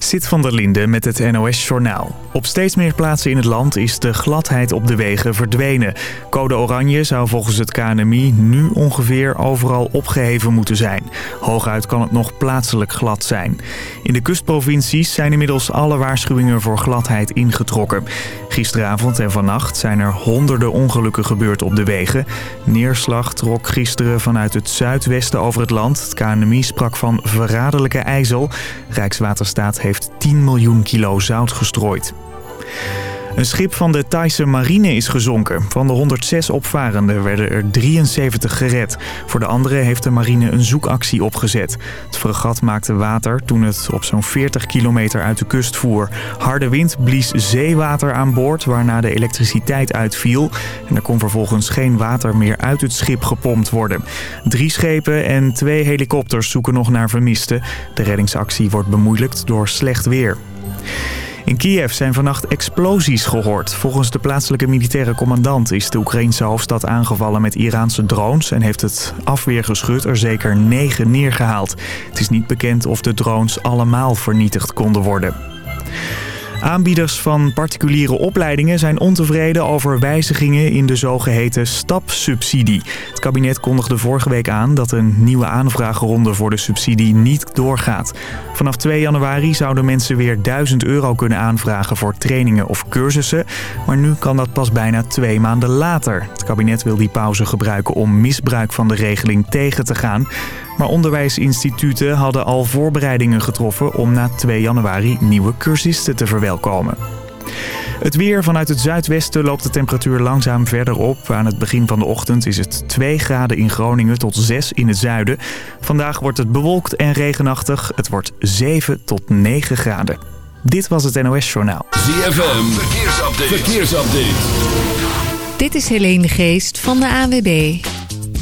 Zit van der Linde met het NOS-journaal. Op steeds meer plaatsen in het land is de gladheid op de wegen verdwenen. Code oranje zou volgens het KNMI nu ongeveer overal opgeheven moeten zijn. Hooguit kan het nog plaatselijk glad zijn. In de kustprovincies zijn inmiddels alle waarschuwingen voor gladheid ingetrokken. Gisteravond en vannacht zijn er honderden ongelukken gebeurd op de wegen. Neerslag trok gisteren vanuit het zuidwesten over het land. Het KNMI sprak van verraderlijke ijzel. Rijkswaterstaat heeft 10 miljoen kilo zout gestrooid. Een schip van de Thaise marine is gezonken. Van de 106 opvarenden werden er 73 gered. Voor de andere heeft de marine een zoekactie opgezet. Het fregat maakte water toen het op zo'n 40 kilometer uit de kust voer. Harde wind blies zeewater aan boord waarna de elektriciteit uitviel. En er kon vervolgens geen water meer uit het schip gepompt worden. Drie schepen en twee helikopters zoeken nog naar vermisten. De reddingsactie wordt bemoeilijkt door slecht weer. In Kiev zijn vannacht explosies gehoord. Volgens de plaatselijke militaire commandant is de Oekraïnse hoofdstad aangevallen met Iraanse drones... en heeft het afweergeschut er zeker negen neergehaald. Het is niet bekend of de drones allemaal vernietigd konden worden. Aanbieders van particuliere opleidingen zijn ontevreden over wijzigingen in de zogeheten stapsubsidie. Het kabinet kondigde vorige week aan dat een nieuwe aanvraagronde voor de subsidie niet doorgaat. Vanaf 2 januari zouden mensen weer 1000 euro kunnen aanvragen voor trainingen of cursussen. Maar nu kan dat pas bijna twee maanden later. Het kabinet wil die pauze gebruiken om misbruik van de regeling tegen te gaan. Maar onderwijsinstituten hadden al voorbereidingen getroffen om na 2 januari nieuwe cursisten te verwelkomen. Het weer vanuit het zuidwesten loopt de temperatuur langzaam verder op. Aan het begin van de ochtend is het 2 graden in Groningen tot 6 in het zuiden. Vandaag wordt het bewolkt en regenachtig. Het wordt 7 tot 9 graden. Dit was het NOS Journaal. ZFM, verkeersupdate. verkeersupdate. Dit is Helene de Geest van de ANWB.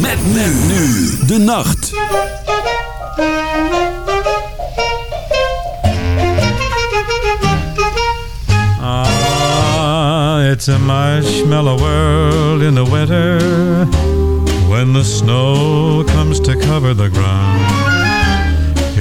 Met nu de nacht. Ah, it's a marshmallow world in the winter when the snow comes to cover the ground.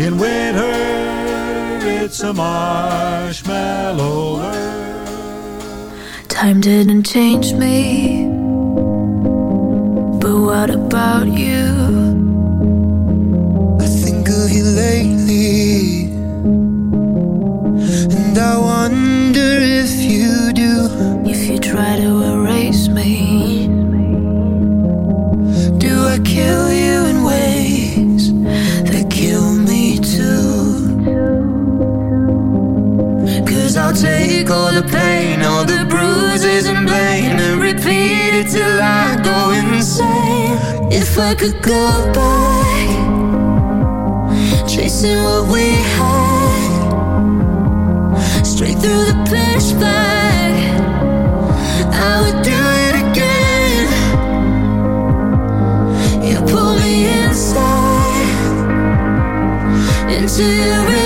In winter, it's a marshmallow world. Time didn't change me, but what about you? I think of you lately, and I wonder if you do. If you try to If I could go back chasing what we had Straight through the pitch black I would do it again. You pull me inside Into your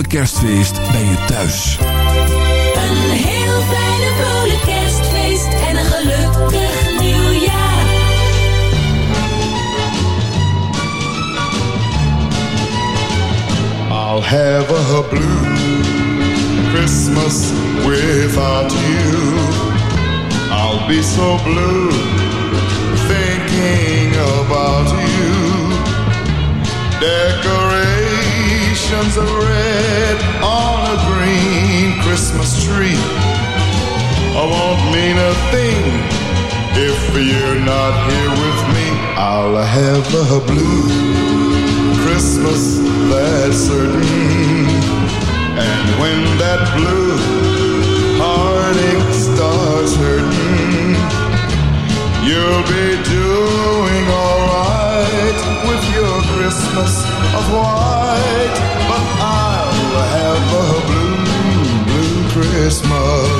vrolijk kerstfeest bij je thuis. Een heel fijne vrolijk kerstfeest. En een gelukkig nieuwjaar. I'll have a blue Christmas without you. I'll be so blue you're not here with me. I'll have a blue Christmas, that's certain. And when that blue heartache starts hurting, you'll be doing alright with your Christmas of white. But I'll have a blue, blue Christmas.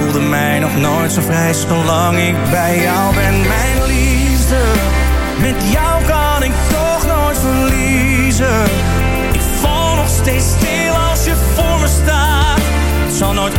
Voelde mij nog nooit zo vrij zolang ik bij jou ben. Mijn liefde, met jou kan ik toch nooit verliezen. Ik val nog steeds stil als je voor me staat. Het zal nooit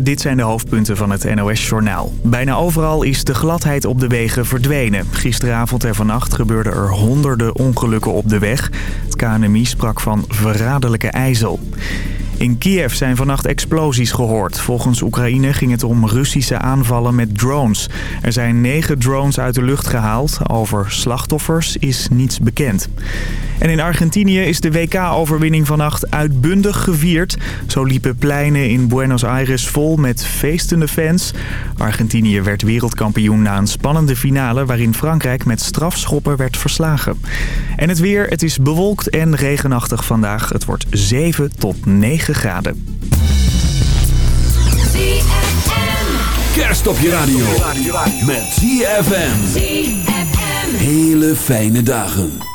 Dit zijn de hoofdpunten van het NOS-journaal. Bijna overal is de gladheid op de wegen verdwenen. Gisteravond en vannacht gebeurden er honderden ongelukken op de weg. Het KNMI sprak van verraderlijke ijzel. In Kiev zijn vannacht explosies gehoord. Volgens Oekraïne ging het om Russische aanvallen met drones. Er zijn negen drones uit de lucht gehaald. Over slachtoffers is niets bekend. En in Argentinië is de WK-overwinning vannacht uitbundig gevierd. Zo liepen pleinen in Buenos Aires vol met feestende fans. Argentinië werd wereldkampioen na een spannende finale... waarin Frankrijk met strafschoppen werd verslagen. En het weer, het is bewolkt en regenachtig vandaag. Het wordt 7 tot 9 graden. Kerst op je radio. Met ZFM. Hele fijne dagen.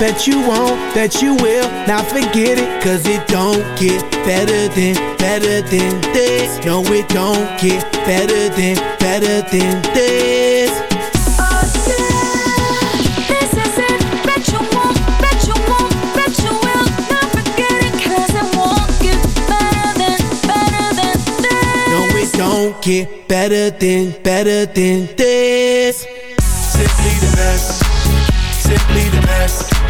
Bet you won't, bet you will. Now forget it, cause it don't get better than, better than this. No, it don't get better than, better than this. This is it. Bet you won't, bet you won't, bet you will. Not forget it, 'cause it won't get better than, better than this. No, it don't get better than, better than this. Simply the best. Simply the best.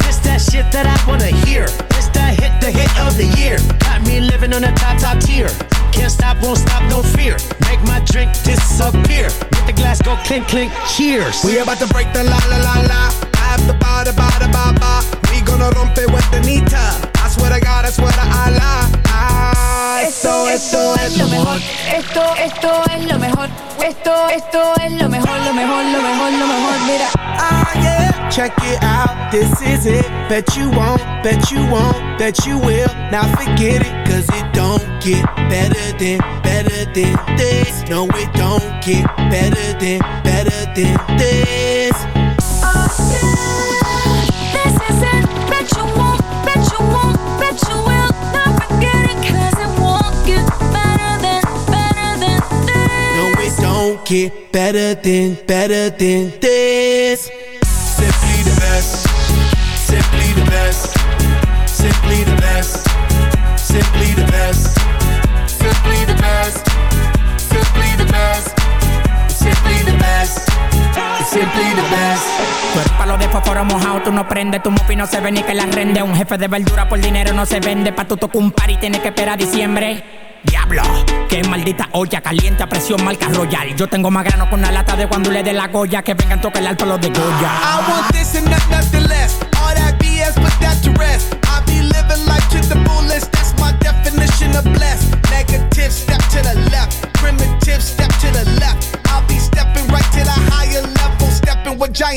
That shit that I wanna hear. This that hit, the hit of the year. Got me living on a top, top tier. Can't stop, won't stop, no fear. Make my drink disappear. Let the glass go clink, clink, cheers. We about to break the la la la la. Have the ba da ba da ba ba. We gonna rompe with the nita. I swear to God, I swear to Allah. Ah, esto, esto es lo mejor. Esto, esto es lo mejor. Esto, esto es lo mejor, lo mejor, lo mejor, lo mejor. Mira. Ah yeah, check it out, this is it. Bet you won't, bet you won't, bet you will. Now forget it, cause it don't get better than, better than this. No, it don't get better than, better than this. Get it bet you won't, bet you won't, bet you will Not forget it, it won't get better than, better than this. No, it don't get better than, better than this. Simply the best. Simply the best. Simply the best. Simply the best. Simply the best. Simply the best. Simply the best. Simply the best. Tú eres palo de fósforo mojado, tú no prendes, tu mufi no se ve ni que la rende. Un jefe de verdura por dinero no se vende, pa' tu tocar un par y tienes que esperar a diciembre. Diablo, qué maldita olla caliente a presión marca royal. Yo tengo más grano con una lata de cuando le dé la goya que vengan tocar el alto los de Goya. I want this and not nothing less. All that BS, put that to rest. I be living life to the fullest.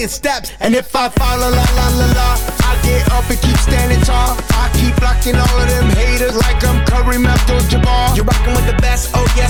Walk steps. And if I fall, la la la la la, I get up and keep standing tall. I keep blocking all of them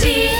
see.